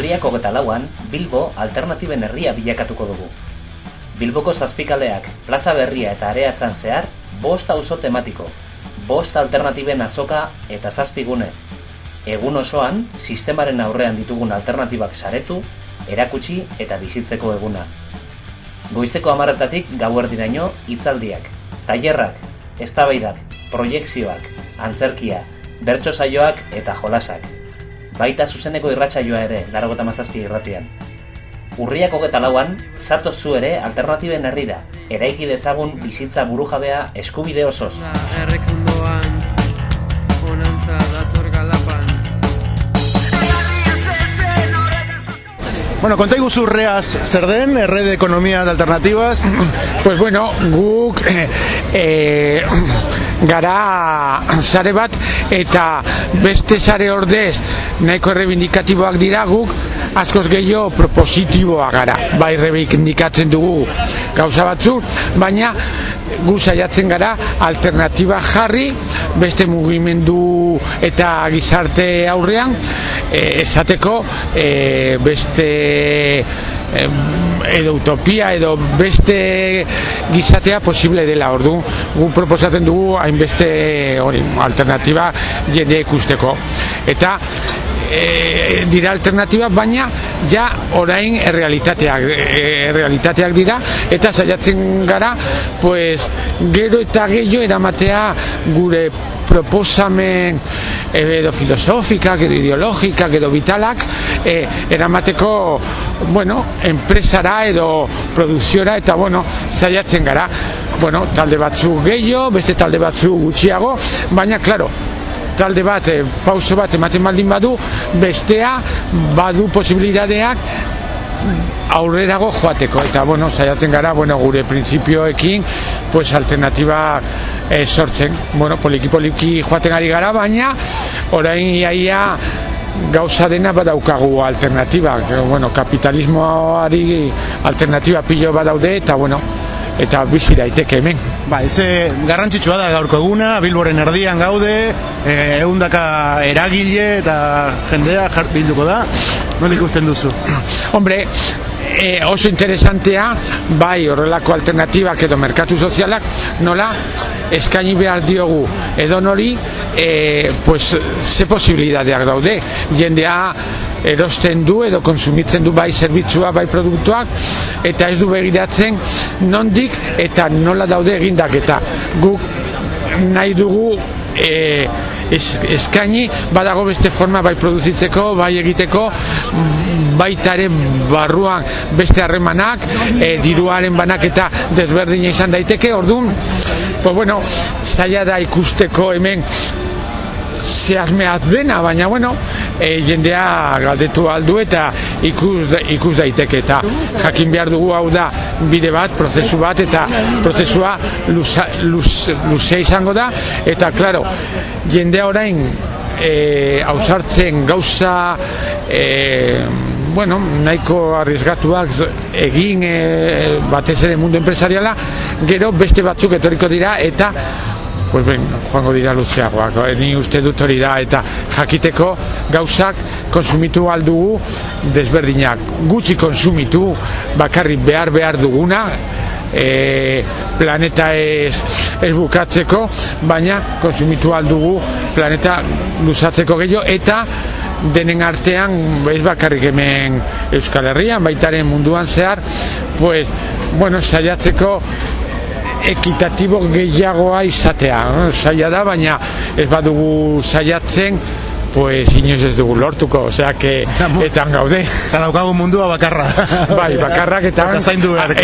urriak hogeta lauan, Bilbo alternatiben herria bilakatuko dugu. Bilboko zazpikaleak, plaza berria eta areatzan zehar, bost auzo tematiko, bost alternatiben azoka eta zazpigune. Egun osoan, sistemaren aurrean ditugun alternatibak saretu, erakutsi eta bizitzeko eguna. Goizeko amarretatik gauerdiraino hitzaldiak, tailerrak, eztabaidak, proiekzioak, antzerkia, bertso saioak eta jolasak. Baita zuzeneko irratsaioa ere, largota mazazpi irratian. Urriak hogeta lauan, zato zu ere alternatiben herrira, eraiki dezagun bizitza burujabea eskubide osoz. Errekundoan, onantza dator galapan. Bueno, konta iguzu reaz zer den, erre de ekonomia de alternativas. Pues bueno, guk eh, eh, gara sare bat eta beste sare ordez nahiko errebindikatiboak dira guk askoz gehiago propositiboa gara. Bai errebindikatzen dugu gauza batzu, baina gu saiatzen gara alternatiba jarri beste mugimendu eta gizarte aurrean eh, esateko eh, beste eh, edo utopia edo beste gizatea posible dela. Ordu gu proposatzen dugu hainbeste hori alternatiba jende ikusteko. Eta e, dira alternatiba baina ja orain errealitateak e, errealitateak dira eta saiatzen gara pues gero eta gehiago eramatea gure proposamen edo filosofikak, edo ideologikak, edo vitalak e, eramateko bueno, enpresara edo produziora eta bueno, saiatzen gara. Bueno, talde batzu gehiago, beste talde batzu gutxiago, baina claro, talde bat, e, pauso bat ematen baldin badu, bestea badu posibilidadeak aurrerago joateko. Eta bueno, saiatzen gara bueno, gure printzipioekin pues alternatiba eh, sortzen. Bueno, poliki poliki joaten ari gara baina orain iaia gauza dena badaukagu alternatiba. Bueno, kapitalismoari alternatiba pilo badaude eta bueno, eta bizi daiteke hemen. Ba, ze garrantzitsua da gaurko eguna, Bilboren erdian gaude, eh, ehundaka eragile eta jendea jart bilduko da. Nola ikusten duzu? Hombre, e, oso interesantea, bai horrelako alternatibak edo merkatu sozialak, nola eskaini behar diogu edo nori, e, pues, ze posibilidadeak daude. Jendea erosten du edo konsumitzen du bai zerbitzua, bai produktuak, eta ez du begiratzen nondik eta nola daude egindak. Eta guk nahi dugu e, es, eskaini badago beste forma bai produzitzeko, bai egiteko baitaren barruan beste harremanak e, diruaren banaketa desberdina izan daiteke. Orduan pues bueno, zaila da ikusteko hemen zehazmeaz dena, baina bueno, e, jendea galdetu aldu eta ikus, ikus daiteke eta jakin behar dugu hau da bide bat, prozesu bat eta prozesua luza, luz, luzea izango da. Eta claro, jendea orain e, ausartzen gauza e, bueno, nahiko arriesgatuak egin e, batez ere mundu empresariala gero beste batzuk etorriko dira eta pues ben, joango dira luzeagoak, ni uste dut hori da, eta jakiteko gauzak konsumitu aldugu desberdinak, gutxi konsumitu, bakarri behar behar duguna, e, planeta ez, ez bukatzeko, baina konsumitu aldugu planeta luzatzeko gehiago, eta denen artean, ez bakarrik hemen Euskal Herrian, baitaren munduan zehar, pues, bueno, saiatzeko ekitatibo gehiagoa izatea. Zaila da, baina ez badugu saiatzen, pues inoiz ez dugu lortuko, osea que etan gaude. Eta daukagu mundua bakarra. bai, bakarrak eta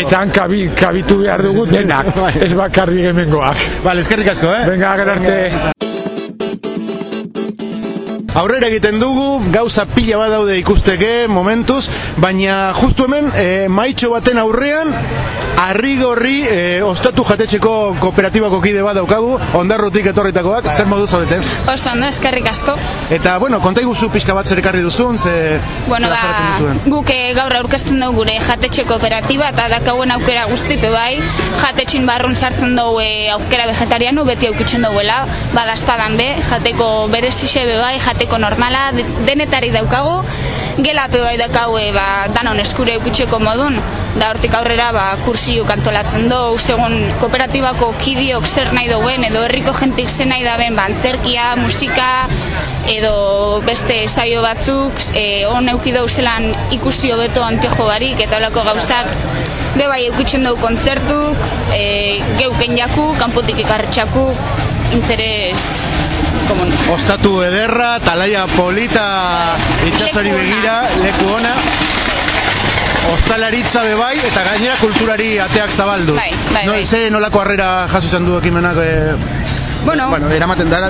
etan kabi, kabitu behar dugu denak, ez bakarri hemengoak. Vale, eskerrik asko, eh? Venga, gerarte. Aurrera egiten dugu, gauza pila bat daude ikusteke momentuz, baina justu hemen e, maitxo baten aurrean Arrigorri e, ostatu jatetxeko kooperatibako kide bat daukagu, ondarrutik etorritakoak, zer modu zaudeten? Oso, no, eskerrik asko. Eta, bueno, konta iguzu pixka bat zer ekarri duzun, ze... Bueno, ba, guk eh, gaur aurkezten dugu gure jatetxe kooperatiba, eta dakauen aukera guztipe bai, jatetxin barrun sartzen dugu e, aukera vegetariano, beti aukitzen duguela, badazpadan be, jateko berezixe be bai, jate egiteko normala de- denetari daukagu, gela bai daukagu e, ba, danon eskure eukitxeko modun, da hortik aurrera ba, kursiuk antolatzen du, segun kooperatibako kidiok zer nahi duen, edo herriko jentik zer nahi daben, ba, antzerkia, musika, edo beste saio batzuk, e, on euki zelan ikusi hobeto antejo barik, eta olako gauzak, be bai eukitzen dugu kontzertuk, e, geuken jaku, kanpotik ikarretxaku, interes. Ostatu ederra, talaia polita, itxasori begira, leku ona. Ostalaritza be bai, eta gainera kulturari ateak zabaldu. Bai, bai, no, bai. Ze nolako harrera jaso izan du ekimenak, eh, Bueno, bueno, eramaten, dara,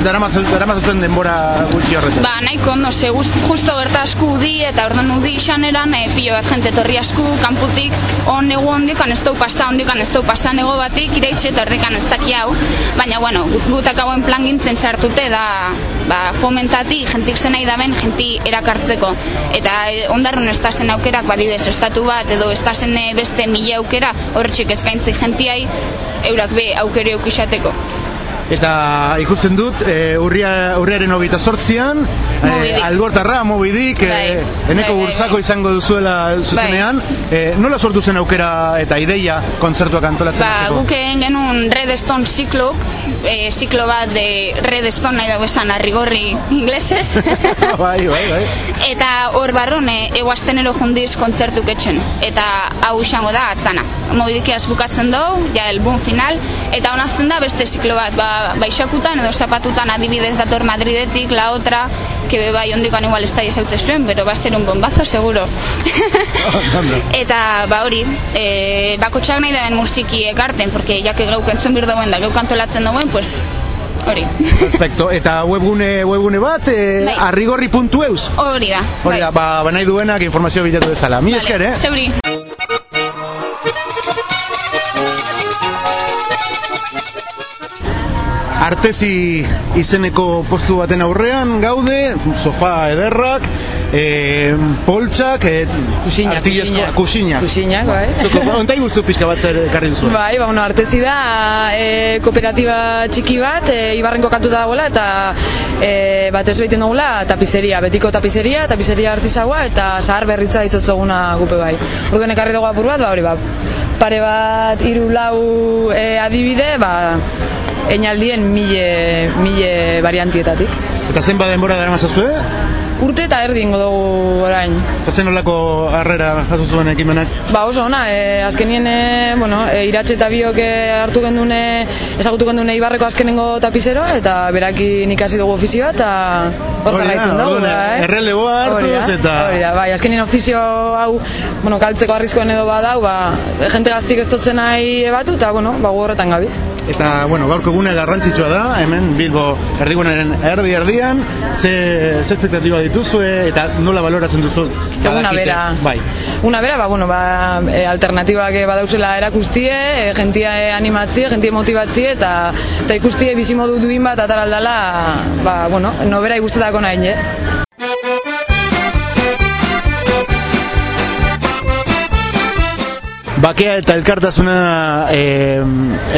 zuen denbora gutxi horretan. Ba, nahiko ondo, ze gust, justo berta asku udi, eta ordan udi izan eran, e, pilo bat jente torri asku, kanputik, on egu ondikan ez dau pasa, ondikan ez dau pasa nego batik, iraitxe eta ordekan ez daki hau, baina, bueno, gut- gutak hauen plan gintzen sartute da, ba, fomentati, jentik zen nahi daben, jenti erakartzeko. Eta e, ondarrun ez zen aukerak, badidez, estatu bat, edo ez zen e, beste mila aukera, horretxik eskaintzi jentiai, eurak be aukere eukixateko. Eta ikusten dut, e, urria, urriaren hogeita sortzian, e, Moby Dick. algortarra, mobidik, e, Bai, eneko bai, bai, bursako bai. izango duzuela zuzenean. E, nola sortu zen aukera eta ideia kontzertuak antolatzen Ba, hasteko? guk egin genuen Redstone ziklo, e, ziklo bat de Redstone nahi dago esan arrigorri inglesez. bai, bai, bai. eta hor barrun, e, eguaztenero jundiz kontzertuk etxen. Eta hau izango da atzana. Mobidikiaz bukatzen dugu, ja elbun final, eta honazten da beste ziklo bat, ba, baixakutan edo zapatutan adibidez dator Madridetik, la otra, que be bai ondikan igual ez da izaute zuen, pero va a ser un bombazo seguro. eta ba hori, e, bakotxak nahi daben musiki ekarten, porque ja que geuk entzun bir dauen da, geuk antolatzen dauen, pues hori. Perfecto. Eta webgune, webgune bat, e, Bai. arrigorri.eus. Hori da. Hori da, ba, ba nahi duenak informazio bilatu dezala. Mi Vale, esker, eh? Zeuri. Artezi izeneko postu baten aurrean gaude, sofá ederrak, e, poltsak, e, Kusinak, artilezko- kusinak. Kusinak, bai. Zuko, Ontai guzu pixka bat zer ekarri duzu. Bai, ba, bueno, artezi da e, kooperatiba txiki bat, e, Ibarren kokatuta dagoela, eta e, bat ez behiten dugula tapizeria, betiko tapizeria, tapizeria artizaua, eta zahar berritza ditutzoguna gupe bai. Orduen ekarri dugu apur bat, ba, hori, ba, pare bat, hiru lau e, adibide, ba, einaldien mile, mile variantietatik. Eta zen denbora dara mazazue? Urte eta erdi ingo dugu orain. Eta zen olako harrera jaso zuen ekimenak? Ba oso ona, e, azkenien, e, bueno, e, iratxe eta biok e, hartu gendune, ezagutu gendune Ibarreko azkenengo tapizero, eta berakin ikasi dugu ofizioa, eta hor da, jarraitzen dugu, orduan, bai. erreleboa hartuz Hori da, eta- Hori da, bai, azkenien ofizio hau, bueno, kaltzeko arriskoen edo badau, ba, jente gaztik ez totzen nahi ebatu, eta, bueno, ba, horretan gabiz. Eta, bueno, gaurko egune garrantzitsua da, hemen Bilbo erdigunaren erdi erdian, ze, ze dituzue eta nola baloratzen duzu? Eguna badakite? bera. Bai. Una bera, ba, bueno, ba, e, alternatibak e, badauzela erakustie, e, jentia e, animatzie, jentia motibatzie, eta, eta ikustie bizimodu duin bat ataraldala, ba, bueno, nobera ikustetako nahi, eh? Bakea eta elkartasuna eh,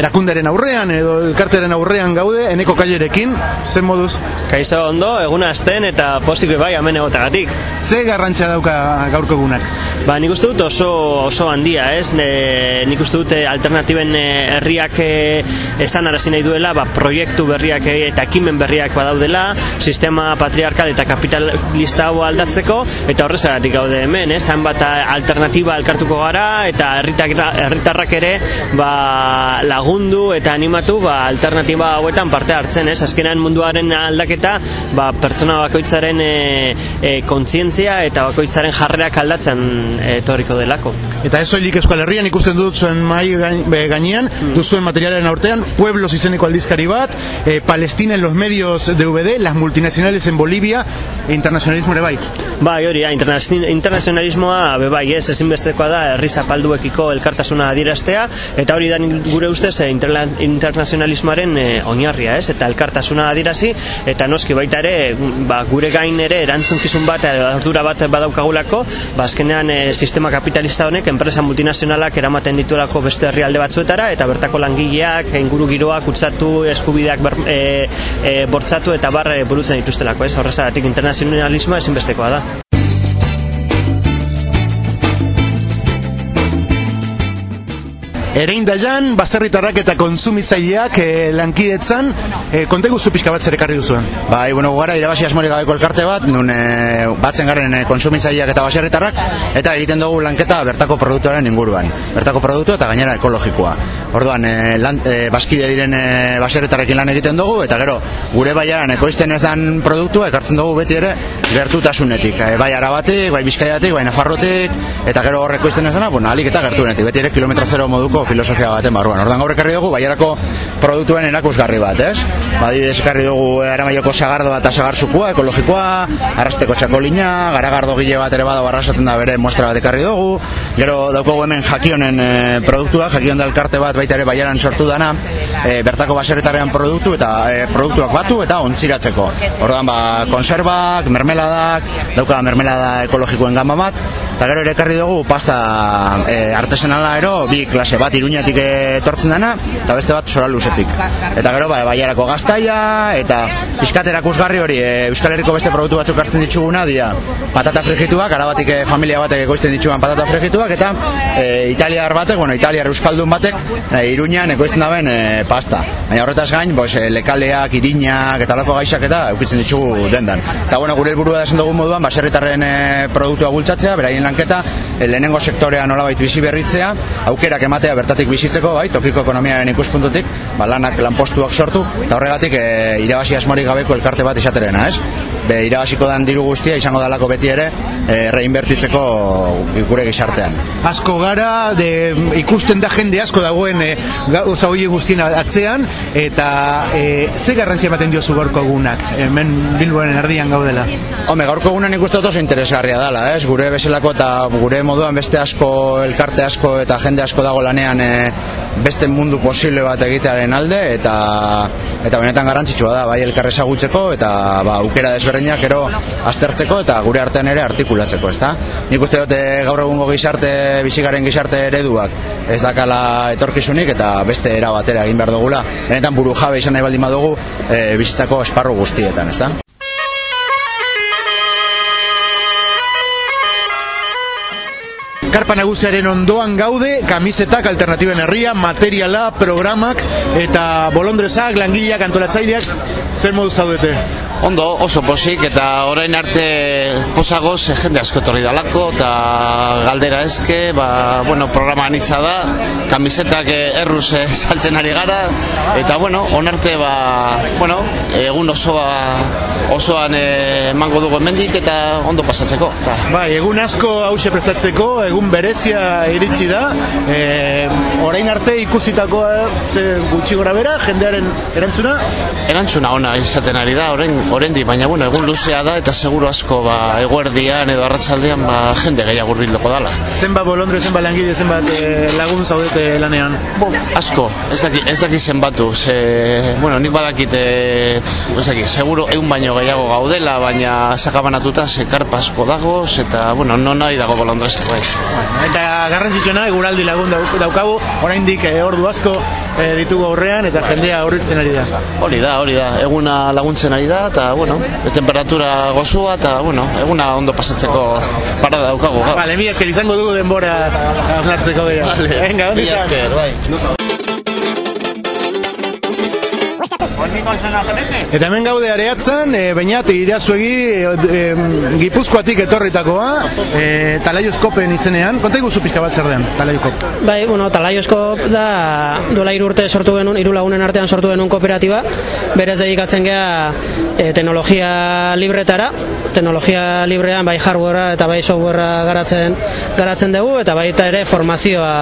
erakundaren aurrean edo elkarteren aurrean gaude, eneko kailerekin, zen moduz, Kaixo ondo, eguna azten eta posik bai hemen egotagatik. ze garrantzia dauka gaurko egunak? Ba, nik uste dut oso, oso handia, ez? Ne, nik uste dut eh, alternatiben eh, herriak eh, esan arazi nahi duela, ba, proiektu berriak eta ekimen berriak badaudela, sistema patriarkal eta kapitalista hau aldatzeko, eta horrezagatik gaude hemen, ez? Hainbat alternatiba elkartuko gara, eta herritak, herritarrak ere ba, lagundu eta animatu ba, alternatiba hauetan parte hartzen, ez? Azkenean munduaren aldaketa ba, pertsona bakoitzaren e, e, kontzientzia eta bakoitzaren jarrerak aldatzen eh, etorriko delako. Eta ez soilik Euskal Herrian ikusten dut zuen mai gainean, duzuen materialen aurtean, Pueblos izeneko aldizkari bat, eh, Palestina en los medios DVD, las multinacionales en Bolivia, e internacionalismo ere bai. Bai, hori, ja, internazi- internazionalismoa be bai, ez, ezinbestekoa da herri zapalduekiko elkartasuna adieraztea eta hori da gure ustez e, internazionalismoaren e, oinarria, ez? Eta elkartasuna adierazi eta noski baita ere ba, gure gain ere erantzunkizun bat ardura bat badaukagulako, ba azkenean e, sistema kapitalista honek enpresa multinazionalak eramaten dituelako beste herrialde batzuetara eta bertako langileak, inguru giroak utzatu, eskubideak ber, e, e, bortzatu eta barre burutzen dituztelako, ez? Horrezagatik internazionalismoa ezinbestekoa da. Erein daian, baserritarrak eta konsumitzaileak e, lankidetzan, e, kontegu zu pixka bat zer ekarri duzuen? Bai, bueno, gara irabasi asmori gabeko elkarte bat, nun e, batzen garen e, konsumitzaileak eta baserritarrak, eta egiten dugu lanketa bertako produktuaren inguruan. Bertako produktu eta gainera ekologikoa. Orduan, e, lan, e, baskide diren e, baserritarrekin lan egiten dugu, eta gero, gure baiaran ekoizten ez dan produktua, ekartzen dugu beti ere, gertutasunetik. E, bai arabatik, bai bizkaiatik, bai nafarrotik, eta gero horreko izten ez dana, bueno, alik eta gertunetik. Beti ere kilometro zero moduko filosofia baten barruan. Ordan gaur ekarri dugu baiarako produktuen erakusgarri bat, ez? Badidez ekarri dugu aramaioko sagardoa eta sagarzukua, ekologikoa, arrasteko txakolina, garagardo gile bat ere bada barrasaten da bere muestra bat ekarri dugu. Gero daukagu hemen jakionen e, produktua, jakion da elkarte bat baita ere baiaran sortu dana, e, bertako baseretarean produktu eta e, produktuak batu eta ontziratzeko. Ordan ba, konservak, mermeladak, dauka mermelada ekologikoen gama bat, eta gero ere ekarri dugu pasta e, artesanala ero, bi klase bat iruñatik etortzen dana, eta beste bat sora luzetik. Eta gero, ba, baiarako gaztaia, eta pizkaterak usgarri hori, e, Euskal Herriko beste produktu batzuk hartzen dituguna, dia patata frigituak, arabatik e, familia batek ekoizten dituguan patata frigituak, eta e, italiar batek, bueno, italiar euskaldun batek, e, iruñan ekoizten daben e, pasta. Baina horretaz gain, e, lekaleak, irinak, eta lako gaixak eta eukitzen ditugu dendan. Eta bueno, gure helburua da esan dugu moduan, baserritarren e, produktua gultzatzea, beraien lanketa, e, lehenengo sektorea nolabait bizi berritzea, aukerak ematea bertatik bizitzeko, bai, tokiko ekonomiaren ikuspuntutik, ba, lanak lanpostuak sortu, eta horregatik e, irabasi asmorik gabeko elkarte bat izaterena, ez? Be, irabasiko dan diru guztia izango dalako beti ere e, reinbertitzeko gure gizartean. Asko gara, de, ikusten da jende asko dagoen e, gauza hori guztien atzean, eta e, ze garrantzia ematen diozu gorko egunak, hemen Bilboen erdian gaudela? Home, gaurko egunan ikusten oso interesgarria dela, ez? Gure bezalako eta gure moduan beste asko, elkarte asko eta jende asko dago lanean e, beste mundu posible bat egitearen alde eta eta benetan garrantzitsua da bai elkar ezagutzeko eta ba aukera desberdinak ero aztertzeko eta gure artean ere artikulatzeko, ezta? Nik uste dut gaur egungo gizarte bizigaren gizarte ereduak ez dakala etorkizunik eta beste era batera egin behar dugula. Benetan buru jabe izan nahi baldin badugu e, bizitzako esparru guztietan, ezta? Karpa nagusiaren ondoan gaude, kamisetak, alternatiben herria, materiala, programak eta bolondrezak, langileak, antolatzaileak, zer modu zaudete? Ondo, oso posik eta orain arte posagoz jende asko etorri dalako eta galdera eske, ba, bueno, programa anitza da, kamisetak erruz saltzen ari gara eta bueno, onarte ba, bueno, egun osoa osoan emango dugu hemendik eta ondo pasatzeko. Ba. Bai, egun asko hause prestatzeko, egun berezia iritsi da, e, orain arte ikusitako ze gutxi gora bera, jendearen erantzuna? Erantzuna ona izaten ari da, orain Orendi, baina bueno, egun luzea da eta seguru asko ba eguerdian edo arratsaldean ba jende gehiago hurbilduko dala. Zenbat bolondre, zenbat langile, zenbat e, lagun zaudete lanean? Bo, asko, ez daki ez daki zenbatu. Ze, bueno, nik badakit eh ez daki, seguru egun baino gehiago gaudela, baina sakabanatuta se karpa asko dago eta bueno, no nahi dago bolondre bai. Eta garrantzitsuena eguraldi lagun daukagu, oraindik e, ordu asko e, ditugu aurrean eta jendea aurritzen ari da. Hori da, hori da. Eguna laguntzen ari da eta bueno, temperatura gozua eta bueno, eguna ondo pasatzeko parada daukagu. Vale, mi esker izango dugu denbora hartzeko dira. Vale. Venga, ondo esker, bai. Eta hemen gaude areatzen, e, bainat irazuegi e, gipuzkoatik etorritakoa, e, talaioskopen izenean. Konta iguzu pixka bat zer den, talaioskop? Bai, bueno, talaioskop da dola urte sortu genuen, iru lagunen artean sortu genuen kooperatiba, berez dedikatzen gea e, teknologia libretara, teknologia librean bai hardwarea eta bai softwarea garatzen garatzen dugu eta baita ere formazioa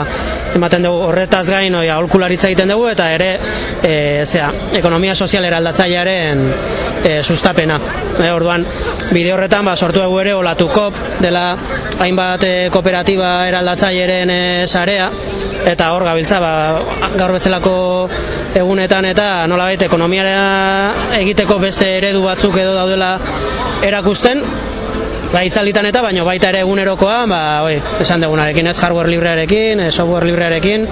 ematen dugu horretaz gain oia aholkularitza egiten dugu eta ere e, zea, ekonomia sozial eraldatzailearen e, sustapena. E, orduan, bide horretan ba, sortu dugu ere olatukop dela hainbat e, kooperatiba eraldatzaileren e, sarea eta hor gabiltza ba, gaur bezalako egunetan eta nolabait ekonomiara egiteko beste eredu batzuk edo daudela erakusten ba, itzalitan eta baino baita ere egunerokoa ba, oi, esan degunarekin ez hardware librearekin, software librearekin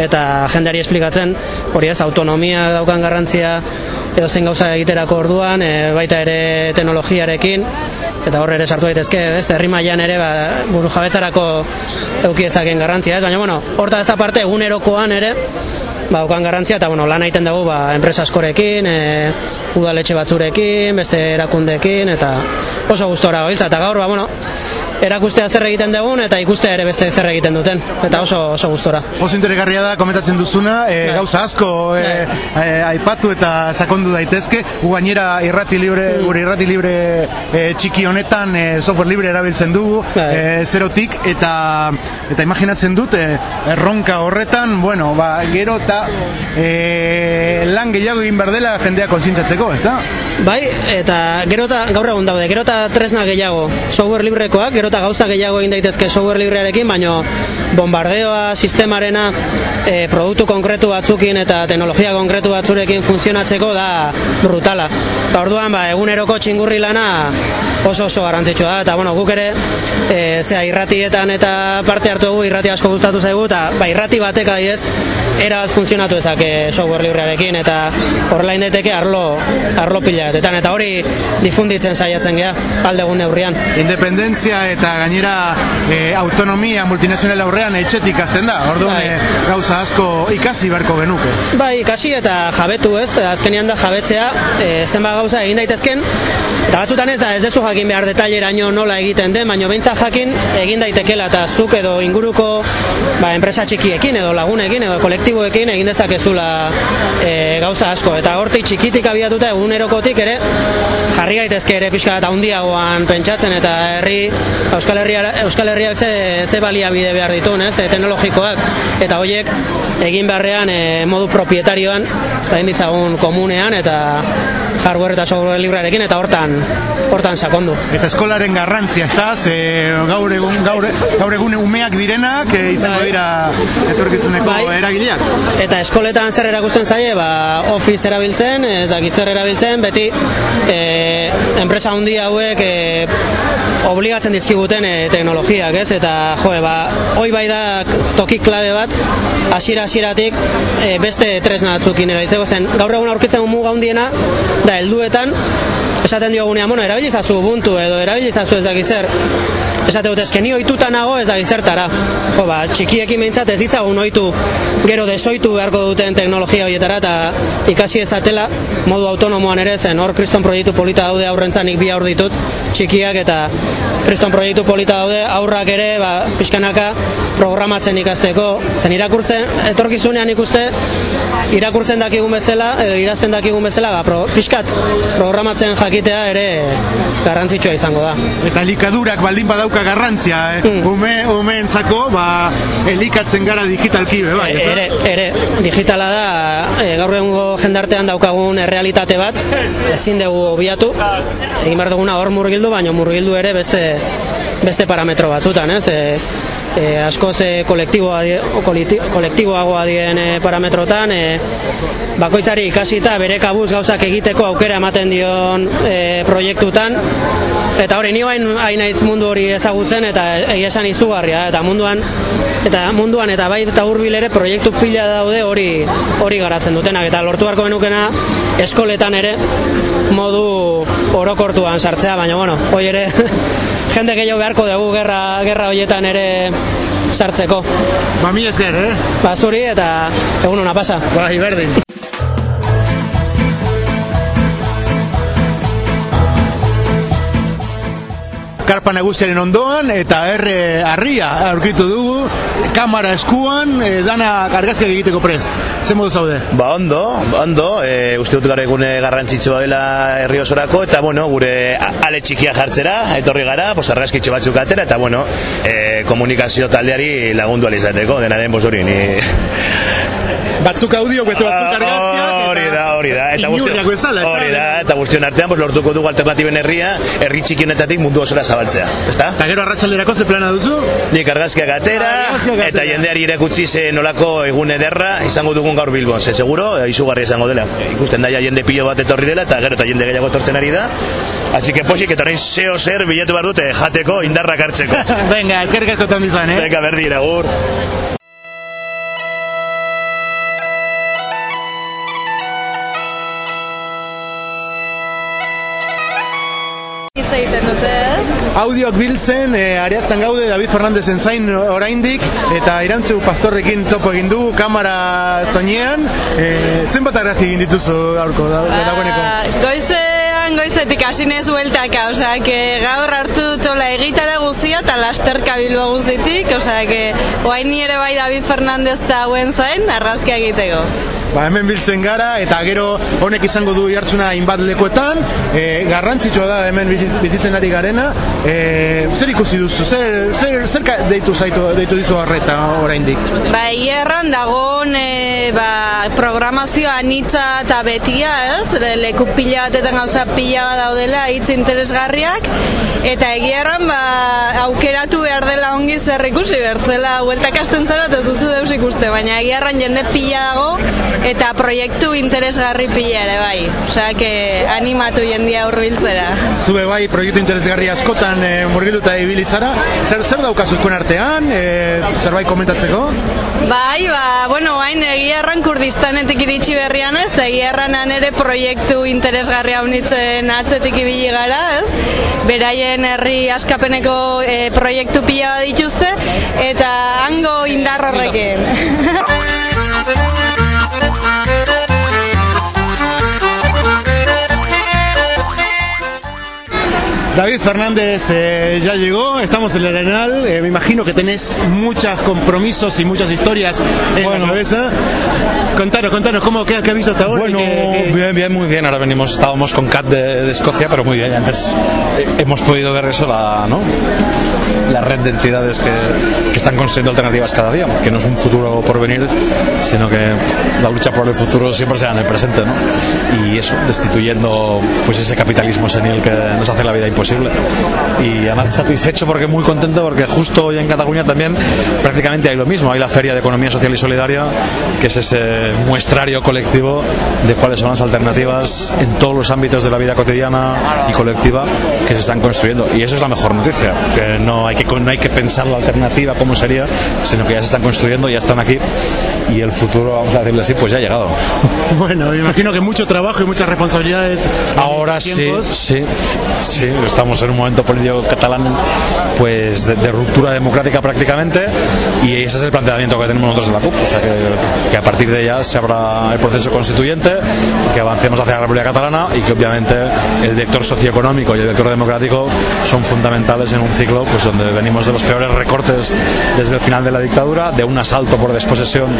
eta jendeari esplikatzen hori ez autonomia daukan garrantzia edo zen gauza egiterako orduan e, baita ere teknologiarekin eta horre ere sartu daitezke, ez, herri mailan ere ba, buru jabetzarako euki ezaken garrantzia, ez, baina bueno, horta ez aparte egunerokoan ere ba, ukan garrantzia, eta bueno, lan egiten dugu ba, enpresa askorekin, e, udaletxe batzurekin, beste erakundekin, eta oso gustora gabiltza, eta gaur, ba, bueno, erakustea zer egiten dugun eta ikustea ere beste zer egiten duten. Eta oso oso gustora. Oso interesgarria da komentatzen duzuna, e, gauza asko e, e, aipatu eta sakondu daitezke, gainera irrati libre, gure irrati libre e, txiki honetan e, software libre erabiltzen dugu, e, zerotik eta eta imaginatzen dut e, erronka horretan, bueno, ba, gero eta e, lan gehiago egin berdela jendea konzintzatzeko, ez da? Bai, eta gero eta gaur egun daude, gero eta tresna gehiago. Software librekoak, gero eta gauza gehiago egin daitezke software librearekin, baino bombardeoa sistemarena e, produktu konkretu batzukin eta teknologia konkretu batzurekin funtzionatzeko da brutala. Eta orduan, ba, eguneroko txingurri lana oso oso garrantzitsua da, eta bueno, guk ere e, zea irratietan eta parte hartu dugu, irrati asko gustatu zaigu, eta ba, irrati batek adiez, era funtzionatu ezak software librearekin, eta horrela indeteke arlo, arlo pila batetan, eta hori difunditzen saiatzen gea, alde egun neurrian. Independentzia eta gainera e, autonomia multinazional aurrean etxetik azten da, orduan Bai. e, gauza asko ikasi beharko genuke. Bai, ikasi eta jabetu ez, azkenean da jabetzea, e, zenba gauza egin daitezken, eta batzutan ez da, ez dezu jakin behar detaileraino nola egiten den, baino behintzat jakin egin daitekela, eta zuk edo inguruko ba, enpresa txikiekin, edo lagunekin, edo kolektiboekin egin dezakezula e, gauza asko, eta hortik txikitik abiatuta egunerokotik ere, jarri gaitezke ere pixka eta handiagoan pentsatzen, eta herri, Euskal, Herria, Euskal Herriak ze, ze baliabide behar dituen, ez, e, teknologikoak, eta horiek egin beharrean e, modu propietarioan, egin ditzagun komunean, eta hardware eta software librearekin, eta hortan, hortan sakondu. Eta eskolaren garrantzia, ez da, ze gaur egun, gaur, gaur egun umeak direnak, e, izango dira etorkizuneko Bai. eragileak. Eta eskoletan zer erakusten zaie, ba, office erabiltzen, ez dakit zer erabiltzen, beti e, enpresa handi hauek e, obligatzen dizkiguten e, teknologiak, ez? Eta jo, ba, hoi bai da toki klabe bat, hasiera hasieratik e, beste tresna batzukin erabiltzeko zen. Gaur egun aurkitzen muga handiena da helduetan esaten diogunean, bueno, erabilizazu Ubuntu edo erabilizazu ez dakit zer. Esate dut, eske ni ohituta nago ez dakit zertara. Jo, ba, txikiekin behintzat ez ditzagun ohitu gero desoitu beharko duten teknologia horietara eta ikasi ezatela modu autonomoan ere zen hor kriston proiektu polita daude aurrentzan nik bi aur ditut txikiak eta kriston proiektu polita daude aurrak ere ba, pixkanaka programatzen ikasteko zen irakurtzen etorkizunean ikuste irakurtzen dakigun bezala edo idazten dakigun bezala ba, pro, pixkat programatzen jakitea ere garrantzitsua izango da Eta elikadurak baldin badauka garrantzia, eh? ume, umeentzako, ba, elikatzen gara digitalki, be, bai, ez da? ere, ere digitala da e, gaur egungo jendartean daukagun errealitate bat ezin dugu obiatu. Egin behar duguna hor murgildu baina murgildu ere beste beste parametro batzutan ez? E, e, askoz e, kolektiboa die- kolekti- kolektiboagoa dien e, parametrotan e, bakoitzari ikasita bere kabuz gauzak egiteko aukera ematen dion e, proiektutan. Eta hori ni hain hain naiz mundu hori ezagutzen eta egia esan izugarria. Eta munduan eta munduan eta bai eta hurbil ere proiektu pila daude hori hori garatzen dutenak. Eta lortu beharko genukena eskoletan ere modu orokortuan sartzea baina bueno hoi ere jende gehiago beharko dugu gerra gerra hoietan ere sartzeko Ba, mi esker, eh? ba zuri eta egun ona pasa Bai, berdin. Karpa nagusiaren ondoan eta erre harria aurkitu dugu, kamera eskuan, e, dana argazkiak egiteko prest. Zer modu zaude? Ba ondo, ondo, e, uste dut gara egune garrantzitsua dela herri osorako, eta bueno, gure a- ale txikia jartzera, etorri gara, pues argazkitxo batzuk atera, eta bueno, e, komunikazio taldeari lagundu alizateko, denaren bosuri, ni... Batzuk audio, beste batzuk argazkiak, Hori da. Eta guztion, hori da, eta guztion artean pues, lortuko dugu alternatiben herria, herri txikienetatik mundu osora zabaltzea. Ezta? Eta gero arratsalderako ze plana duzu? Nik argazkiak atera, atera. eta jendeari irakutsi ze nolako egun ederra izango dugun gaur Bilbon. Ze seguro, eh, izugarria izango dela. Ikusten daia jende pilo bat etorri dela, eta gero eta jende gehiago etortzen ari da. Así que posik, eta orain zeo zer bilatu behar dute jateko, indarrak hartzeko. Venga, eskerrik asko tan eh? Venga, berdin, agur. Audioak biltzen, e, areatzen gaude David Fernandezen zain oraindik eta irantzu pastorrekin topo egin dugu kamera soinean. E, zenbat argazki egin dituzu gaurko da, dagoeneko? Ah, Goizean, goizetik hasi nez bueltaka, que gaur hartu tola egitara guzia eta lasterka bilbo guzitik, que oain ere bai David Fernandez da hauen zain, arrazkia egiteko. Ba, hemen biltzen gara eta gero honek izango du jartzuna hainbat lekuetan. E, garrantzitsua da hemen bizi- bizitzen ari garena. E, zer ikusi duzu? Zer, zer, zer deitu zaitu deitu dizu horreta oraindik? Ba, hierran dagoen e, ba, programazioa anitza eta betia, ez? Le- Leku pila batetan gauza pila bat daudela, hitz interesgarriak, eta egierran ba, aukeratu behar dela ongi zer ikusi, bertzela hueltak asten zara eta zuzu deus ikuste, baina egierran jende pila dago, eta proiektu interesgarri pila ere bai. Osea, que animatu jendia hurbiltzera. Zube bai proiektu interesgarri askotan e, murgilduta ibili zara. Zer zer daukazuzkoen artean? E, zerbait komentatzeko? Bai, ba, bueno, hain egia erran Kurdistanetik iritsi berrian ez, egia erranan ere proiektu interesgarria unitzen atzetik ibili gara, ez? Beraien herri askapeneko eh, proiektu pila dituzte, eta hango indar horrekin. David Fernández eh, ya llegó, estamos en el Arenal, eh, me imagino que tenés muchos compromisos y muchas historias en la cabeza. Contanos, contanos, ¿cómo, qué, qué has visto hasta ahora? Bueno, y qué- qué- bien, bien, muy bien. Ahora venimos, estábamos con Cat de, de Escocia, pero muy bien. Antes eh, hemos podido ver eso, la, ¿no? La red de entidades que, que están construyendo alternativas cada día, que no es un futuro por venir, sino que la lucha por el futuro siempre será en el presente, ¿no? Y eso, destituyendo pues ese capitalismo senil que nos hace la vida imposible. Y además satisfecho porque muy contento porque justo hoy en Cataluña también prácticamente hay lo mismo, hay la Feria de Economía Social y Solidaria, que es ese muestrario colectivo de cuáles son las alternativas en todos los ámbitos de la vida cotidiana y colectiva que se están construyendo. Y eso es la mejor noticia, que no hay que, no hay que pensar la alternativa cómo sería, sino que ya se están construyendo, ya están aquí y el futuro, vamos a decirle así, pues ya ha llegado. Bueno, me imagino que mucho trabajo y muchas responsabilidades. Ahora sí, sí, sí, estamos en un momento político catalán pues de, de ruptura democrática prácticamente y ese es el planteamiento que tenemos nosotros en la CUP, o sea que, que a partir de ella se abra el proceso constituyente, que avancemos hacia la República Catalana y que obviamente el vector socioeconómico y el vector democrático son fundamentales en un ciclo pues donde venimos de los peores recortes desde el final de la dictadura, de un asalto por desposesión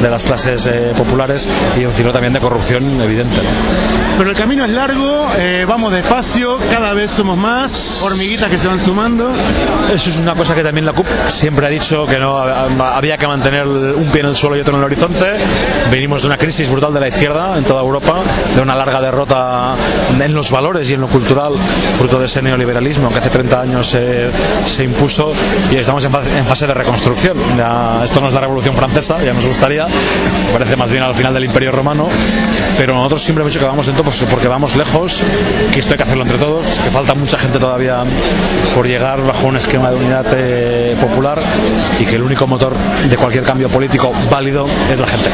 de las clases eh, populares y un ciclo también de corrupción evidente. Pero el camino es largo, eh, vamos despacio, cada vez somos más, hormiguitas que se van sumando. Eso es una cosa que también la CUP siempre ha dicho que no había que mantener un pie en el suelo y otro en el horizonte. Venimos de una crisis brutal de la izquierda en toda Europa, de una larga derrota en los valores y en lo cultural, fruto de ese neoliberalismo que hace 30 años se, se impuso y estamos en fase, en fase de reconstrucción. Ya, esto no es la Revolución Francesa, ya nos parece más bien al final del Imperio Romano, pero nosotros siempre hemos dicho que vamos en todo porque vamos lejos, que esto hay que hacerlo entre todos, que falta mucha gente todavía por llegar bajo un esquema de unidad eh, popular y que el único motor de cualquier cambio político válido es la gente.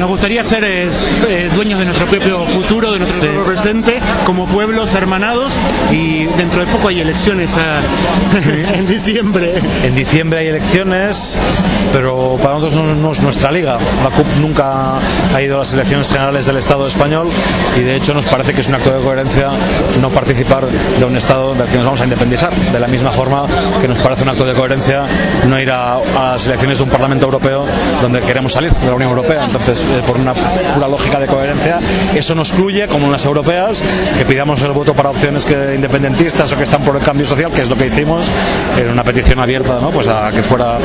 Nos gustaría ser eh, eh, dueños de nuestro propio futuro, de nuestro Sí. propio presente, como pueblos hermanados y dentro de poco hay elecciones en diciembre. En diciembre hay elecciones, pero para nosotros no, no es nuestra liga. La CUP nunca ha ido a las elecciones generales del Estado español y de hecho nos parece que es un acto de coherencia no participar de un Estado del que nos vamos a independizar. De la misma forma que nos parece un acto de coherencia no ir a, a las elecciones de un Parlamento Europeo donde queremos salir de la Unión Europea. Entonces eh, por una pura lógica de coherencia, eso nos excluye, como en las europeas, que pidamos el voto para opciones que independentistas o que están por el cambio social, que es lo que hicimos, en una petición abierta, ¿no? Pues a que fuera a,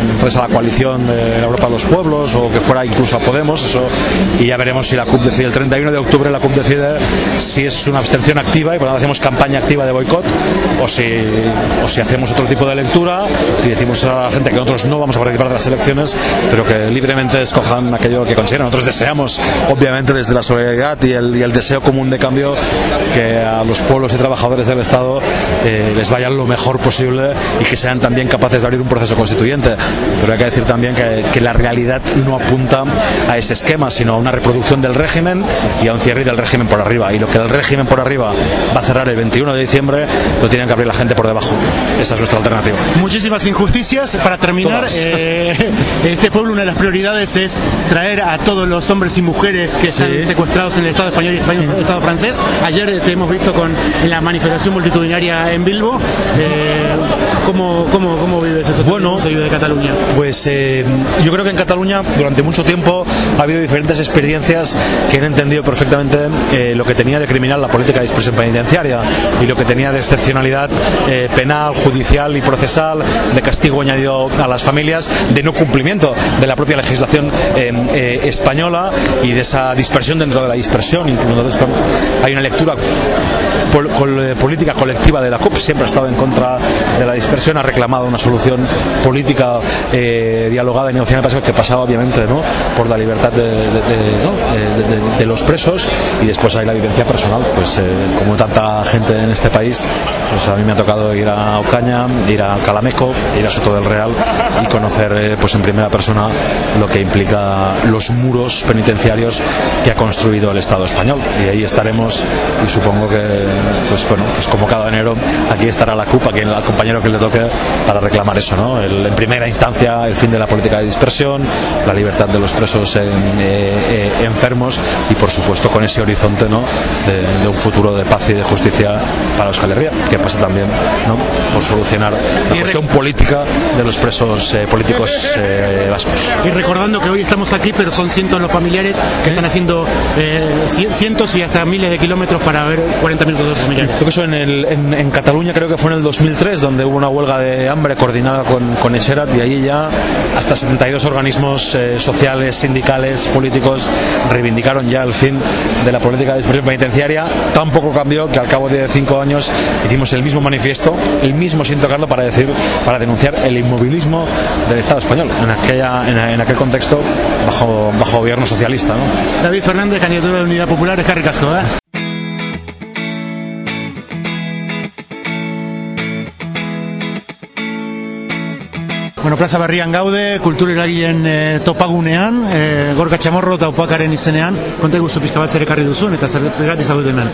entonces a la coalición de Europa de los Pueblos o que fuera incluso a Podemos, eso, y ya veremos si la CUP decide el 31 de octubre la CUP decide si es una abstención activa y cuando hacemos campaña activa de boicot o si, o si hacemos otro tipo de lectura y decimos a la gente que nosotros no vamos a participar de las elecciones, pero que libremente escojan aquello que consideren. Nosotros deseamos, obviamente, desde la solidaridad y el, y el deseo común de cambio, que a los pueblos y trabajadores del Estado eh, les vaya lo mejor posible y que sean también capaces de abrir un proceso constituyente. Pero hay que decir también que, que la realidad no apunta a ese esquema, sino a una reproducción del régimen y a un cierre del régimen por arriba. Y lo que el régimen por arriba va a cerrar el 21 de diciembre, lo tienen que abrir la gente por debajo. Esa es nuestra alternativa. Muchísimas injusticias. Para terminar, eh, este pueblo una de las prioridades es traer a todos los hombres y mujeres que están Sí. secuestrados en el Estado español y el Estado francés. Ayer eh, te hemos visto con en la manifestación multitudinaria en Bilbo. Eh, ¿cómo, cómo, ¿Cómo vives eso? Bueno, de Cataluña. Pues eh, yo creo que en Cataluña durante mucho tiempo ha habido diferentes experiencias que han entendido perfectamente eh, lo que tenía de criminal la política de dispersión penitenciaria y lo que tenía de excepcionalidad eh, penal, judicial y procesal, de castigo añadido a las familias, de no cumplimiento de la propia legislación española y de esa dispersión dentro de la dispersión. Entonces, hay una lectura pol- col- eh, política colectiva de la CUP, siempre ha estado en contra de la dispersión, ha reclamado una solución política eh, dialogada y negociada que pasaba obviamente ¿no? por la libertad de, de- de- ¿no? De los presos y después hay la vivencia personal, pues eh, como tanta gente en este país, pues a mí me ha tocado ir a Ocaña, ir a Calameco, ir a Soto del Real y conocer eh, pues en primera persona lo que implica los muros penitenciarios que ha construido el Estado español. Y ahí estaremos y supongo que pues bueno pues como cada enero aquí estará la CUP aquí el compañero que le toque para reclamar eso no El- en primera instancia el fin de la política de dispersión la libertad de los presos en- eh, eh, enfermos y por supuesto con ese horizonte no de, de un futuro de paz y de justicia para Euskal Herria que pasa también no por solucionar la cuestión política de los presos eh, políticos eh, vascos. Y recordando que hoy estamos aquí, pero son cientos los familiares que están haciendo eh, cien- cientos y hasta miles de kilómetros para ver 40 minutos de familiares. Creo que eso en, el- en- en Cataluña creo que fue en el 2003 donde hubo una huelga de hambre coordinada con, con y ahí ya hasta 72 organismos eh, sociales, sindicales, políticos reivindicaron ya el fin de la política de dispersión penitenciaria. Tampoco cambió que al cabo de cinco años hicimos el mismo manifiesto, el mismo sin tocarlo para decir, para denunciar el inmovilismo del Estado español en, aquella, en, en aquel contexto bajo, bajo gobierno socialista. ¿no? David Fernández, candidatura de Unidad Popular, es Casco, ¿eh? Bueno, plaza berrian gaude, kultura e, topagunean, e, gorka txamorro eta upakaren izenean, konta guzu pixka bat zer ekarri duzun, eta zer zergatik zaudete hemen.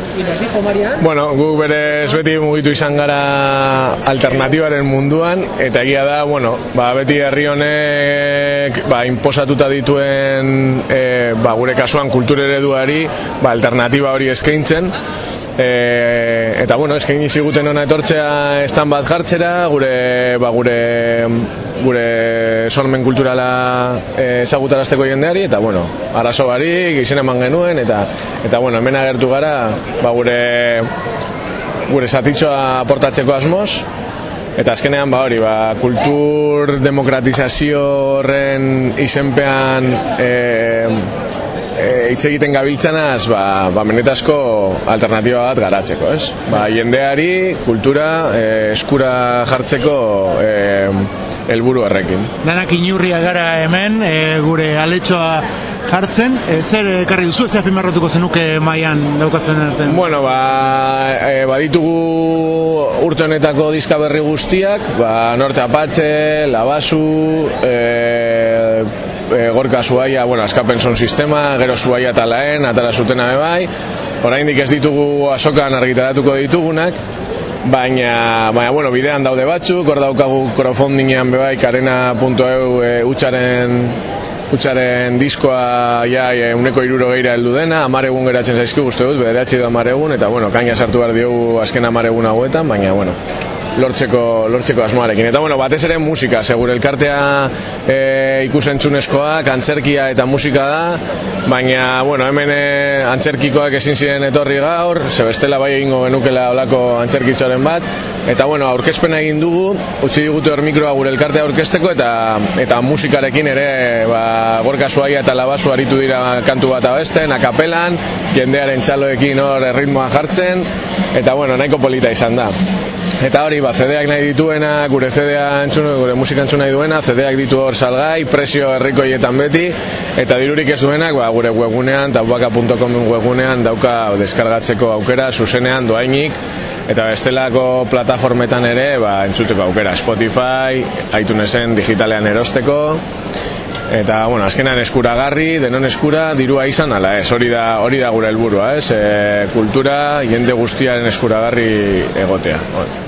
Bueno, gu berez beti mugitu izan gara alternatibaren munduan, eta egia da, bueno, ba, beti herri honek ba, imposatuta dituen e, ba, gure kasuan kultur ereduari ba, alternatiba hori eskaintzen, E, eta bueno, eskaini ziguten ona etortzea estan bat jartzera, gure ba, gure gure sormen kulturala e, ezagutarazteko jendeari eta bueno, arazo barik izena eman genuen eta eta bueno, hemen agertu gara, ba, gure gure zatitzoa aportatzeko asmoz Eta azkenean ba hori, ba, kultur demokratizazio horren izenpean e, e, hitz egiten gabiltzanaz, ba, ba benetazko alternatiba bat garatzeko, ez? Ba, jendeari kultura e, eskura jartzeko e, helburu horrekin. Danak inurria gara hemen, e, gure aletxoa jartzen, e, zer ekarri duzu, zer azpimarratuko zenuke maian daukazuen artean? Bueno, ba, e, baditugu urte honetako diska berri guztiak, ba, Norte Apache, Labasu, e, e, Gorka Zuaia, bueno, askapen son sistema, gero Zuaia talaen, atara zutena bebai, oraindik ez ditugu asokan argitaratuko ditugunak, baina, baina bueno, bidean daude batzuk, hor daukagu crowdfundingean bebai, karena.eu e, utxaren Utsaren diskoa ja e, uneko iruro geira heldu dena, amaregun geratzen zaizki guzti dut, bederatzi du amaregun, eta bueno, kaina sartu behar diogu azken amaregun hauetan, baina bueno, lortzeko, lortzeko asmoarekin. Eta bueno, batez ere musika, segure elkartea e, ikusentzunezkoak, antzerkia eta musika da, baina bueno, hemen e, antzerkikoak ezin ziren etorri gaur, ze bestela bai egingo genukela olako antzerkitzoren bat, eta bueno, aurkezpena egin dugu, utzi digute hor mikroa gure elkartea aurkezteko, eta eta musikarekin ere, ba, gorka zuaia eta labazu aritu dira kantu bat abesten, akapelan, jendearen txaloekin hor erritmoa jartzen, eta bueno, nahiko polita izan da. Eta hori, ba, CD-ak nahi dituena, gure CD-a gure musika entzun nahi duena, CD-ak ditu hor salgai, presio herrikoietan beti, eta dirurik ez duenak, ba, gure webgunean, taubaka.com webgunean dauka deskargatzeko aukera, zuzenean, doainik, eta bestelako plataformetan ere, ba, entzuteko aukera, Spotify, iTunesen digitalean erosteko, eta bueno, azkenan eskuragarri, denon eskura, dirua izan ala, ez, hori da, hori da gure helburua, ez, e, kultura, jende guztiaren eskuragarri egotea. Hori.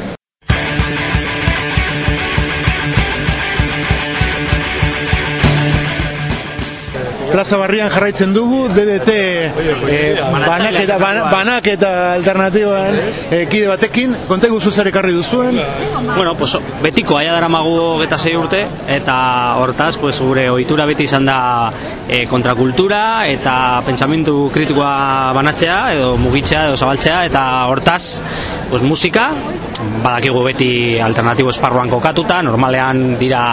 Plaza Barrian jarraitzen dugu, DDT eh, banak, eta, ban- banak eta alternatiboan eh, kide batekin, konta guzu zer ekarri duzuen? Bueno, pues, betiko aia dara magu geta zei urte, eta hortaz, pues, gure ohitura beti izan da e, kontrakultura, eta pentsamentu kritikoa banatzea, edo mugitzea, edo zabaltzea, eta hortaz, pues, musika, badakigu beti alternatibo esparruan kokatuta, normalean dira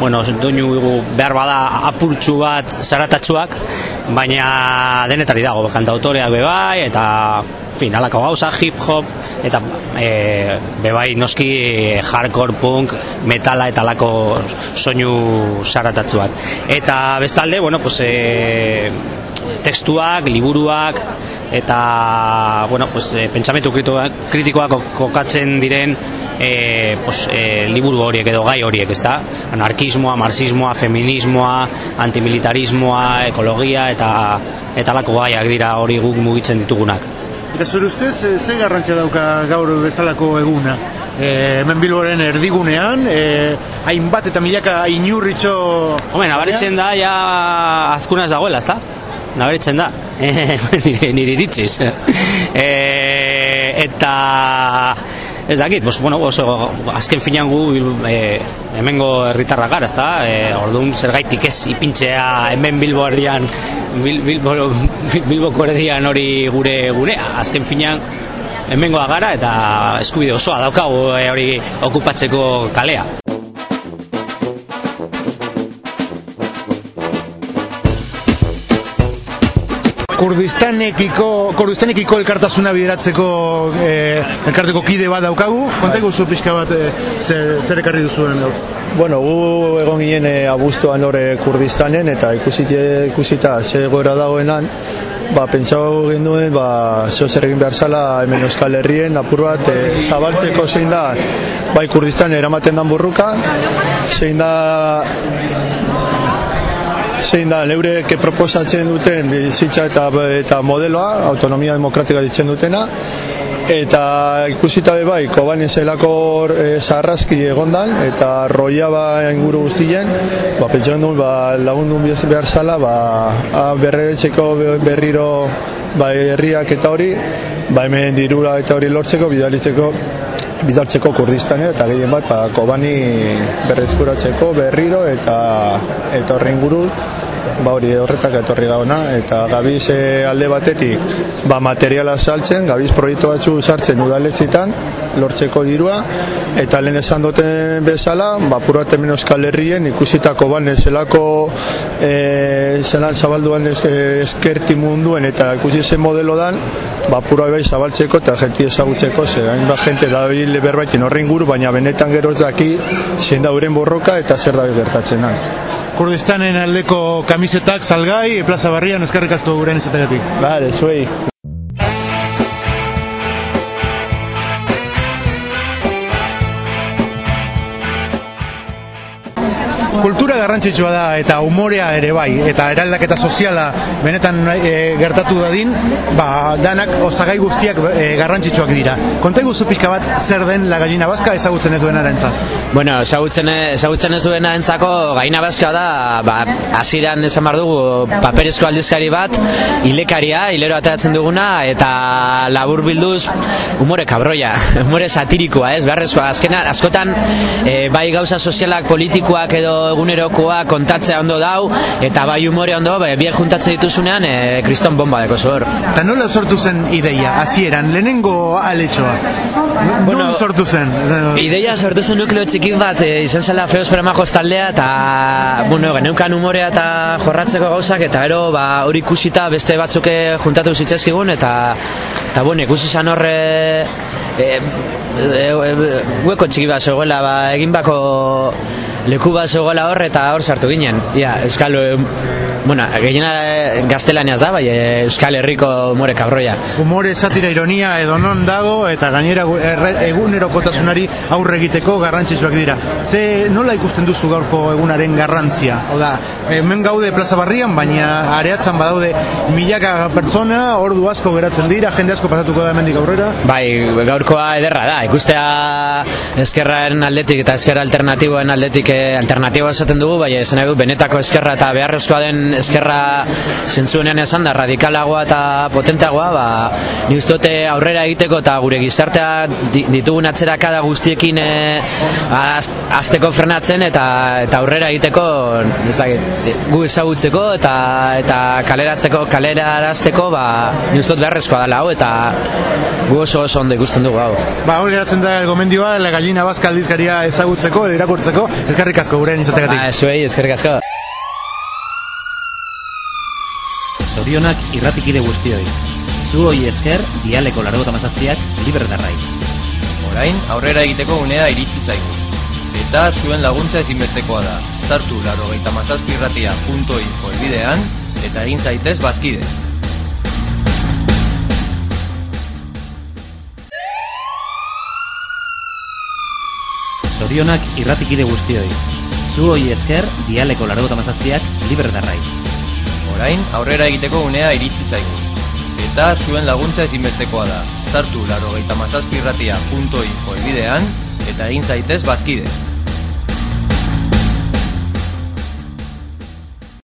bueno, doinu behar bada apurtxu bat zaratatxuak, baina denetari dago, kantautoreak bebai, eta fin, alako gauza, hip hop, eta e, bebai noski hardcore punk, metala eta alako soinu zaratatxuak. Eta bestalde, bueno, pues, e, testuak, liburuak, eta bueno, pues, e, pentsamentu kritikoak kokatzen diren e, pues, e, liburu horiek edo gai horiek, ezta? Anarkismoa, marxismoa, feminismoa, antimilitarismoa, ekologia eta eta lako gaiak dira hori guk mugitzen ditugunak. Eta zure ustez, eh, ze garrantzia dauka gaur bezalako eguna? E, hemen Bilboren erdigunean, e, hainbat eta milaka inurritxo... Hombre, nabaritzen da, ja azkuna ez dagoela, ezta? Nabaritzen da, nire, nire iritziz. e, eta ez dakit, bos, bueno, oso, azken finean gu e, hemengo herritarrak gara, ezta? E, orduan zergaitik ez ipintzea hemen Bilbo herrian Bil, Bilbo, Bilboko hori gure gunea, azken finean hemengoa gara eta eskubide osoa daukagu e, hori okupatzeko kalea. Kurdistanekiko, Kurdistanekiko elkartasuna bideratzeko eh, elkarteko kide bat daukagu. Konta guzu pixka bat eh, zer, zer ekarri duzuen gaur. Bueno, gu egon ginen e, abuztuan hori Kurdistanen eta ikusita, ikusita ze goera dagoenan, ba, pentsau genuen, ba, zeo zer egin behar zala hemen Euskal Herrien apur bat e, zabaltzeko zein da, bai Kurdistan eramaten dan burruka, zein da zein da neurek proposatzen duten bizitza eta, eta modeloa, autonomia demokratika ditzen dutena, eta ikusita be bai, kobanen zelako e, zarrazki egondan, eta roia ba inguru guztien, ba, pentsan duen, ba, lagundu behar zala, ba, berreretxeko berriro ba, herriak eta hori, ba, hemen dirura eta hori lortzeko, bidalitzeko bidaltzeko Kurdistanera eta gehien bat ba, kobani berrezkuratzeko berriro eta horren inguru ba hori horretak etorri gauna eta gabiz e, alde batetik ba materiala saltzen, gabiz proiektu batzu sartzen udaletxitan lortzeko dirua eta lehen esan duten bezala, ba pura hemen Euskal Herrien ikusitako ban zelako e, zelan zabalduan eskerti munduen eta ikusi zen modelo dan ba pura bai zabaltzeko eta jenti ezagutzeko ze hainbat jente da berbaitin horren inguru baina benetan gero ez daki zein da borroka eta zer da gertatzen. Kurdistanen aldeko kamisetak salgai, plaza barrian eskerrik asko guren izatagatik. Vale, zuei. Garrantzitsua da eta umorea ere bai, eta eraldaketa soziala benetan e, gertatu dadin, ba, danak osagai guztiak e, garrantzitsuak dira. Konta iguzu pixka bat zer den la gallina baska ezagutzen ez duen arentza? Bueno, ezagutzen, ezagutzen ez duen arentzako gaina baska da, ba, asiran esan bar dugu paperezko aldizkari bat, ilekaria, hilero ateratzen duguna, eta labur bilduz umore kabroia, umore satirikoa, ez, beharrezkoa, azkena, askotan, e, bai gauza sozialak, politikoak edo egunerokoa kontatzea ondo dau, eta bai umore ondo, be, biek juntatzen dituzunean, e, kriston bomba deko zor. Eta nola sortu zen ideia, hasieran lehenengo aletxoa? Bueno, non sortu zen? Ideia sortu zen nukleo txikin bat, e, izan zela feos peremajos taldea, eta, bueno, geneukan umorea eta jorratzeko gauzak, eta ero, ba, hori ikusita beste batzuke juntatu zitzezkigun, eta, eta bueno, ikusi zan horre, e, e, e, hueko txiki bat zegoela, ba, egin bako leku bat zegoela hor, eta hor sartu ginen. Ja, euskal, e, bueno, gehiena gaztelaniaz da, bai, e, euskal herriko umore kabroia. Humore, satira, ironia edo non dago, eta gainera egunerokotasunari aurre egiteko garrantzitsuak dira. Ze nola ikusten duzu gaurko egunaren garrantzia? Hau da, hemen gaude plaza barrian, baina areatzen badaude milaka pertsona, ordu asko geratzen dira, jende asko pasatuko da hemendik aurrera. Bai, gaurkoa ederra da, ikustea eskerraren aldetik eta eskerra alternatiboen aldetik eh, alternatiboa esaten dugu, bai, esan dut, benetako eskerra eta beharrezkoa den eskerra zentzuenean esan da, radikalagoa eta potenteagoa, ba, ni uste dute aurrera egiteko eta gure gizartea di- ditugun atzerakada guztiekin eh, az, azteko frenatzen eta eta aurrera egiteko ez da, gu ezagutzeko eta eta kaleratzeko kalerarazteko ba ni uste dut beharrezkoa dela hau eta gu oso oso ondo ikusten dugu hau. Ba, hori geratzen da gomendioa, la gallina bazka aldizkaria ezagutzeko edo irakurtzeko, eskerrik asko gurean izategatik. Ba, zuei, eskerrik asko. Zorionak irratikide guztioi. Zu hoi esker, dialeko largota mazazpiak libre darrai. Orain, aurrera egiteko unea iritsi zaigu. Eta zuen laguntza ezinbestekoa da. Sartu larogeita mazazpirratia.info elbidean eta egin zaitez bazkide. Zorionak irratikide guztioi. Zu hoi esker, dialeko largota mazazpiak libre darrai. Orain, aurrera egiteko unea iritsi zaigu. Eta zuen laguntza ezinbestekoa da. Sartu larogeita mazazpirratia.info elbidean eta egin zaitez bazkide.